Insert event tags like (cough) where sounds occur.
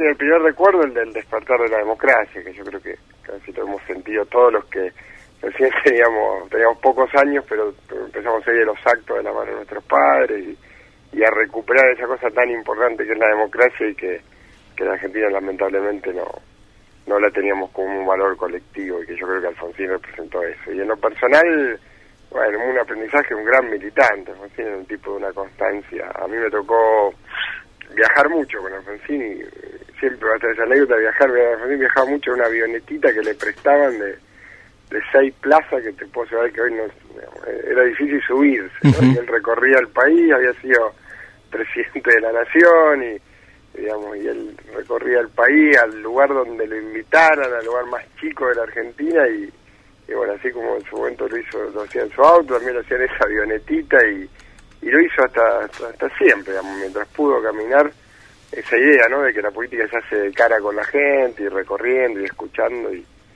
El primer recuerdo el del despertar de la democracia, que yo creo que casi lo hemos sentido todos los que recién (laughs) teníamos, teníamos pocos años, pero empezamos a ir los actos de la mano de nuestros padres y, a recuperar esa cosa tan importante que es la democracia y que, que en Argentina lamentablemente no, no la teníamos como un valor colectivo y que yo creo que Alfonsín representó eso. Y en lo personal, bueno, un aprendizaje, un gran militante, Alfonsín era un tipo de una constancia. A mí me tocó viajar mucho con Alfonsín y siempre va a tener esa anécdota de viajar, viajaba mucho en una avionetita que le prestaban de, de seis plazas que te puedo saber que hoy no era difícil subirse, él recorría el país, había sido presidente de la nación y digamos y él recorría el país al lugar donde lo invitaran, al lugar más chico de la Argentina y, bueno, así como en su momento lo hizo, lo hacía en su auto, también lo hacía en esa avionetita y y lo hizo hasta, hasta, siempre, mientras pudo caminar esa idea, ¿no? De que la política se hace cara con la gente y recorriendo y escuchando y,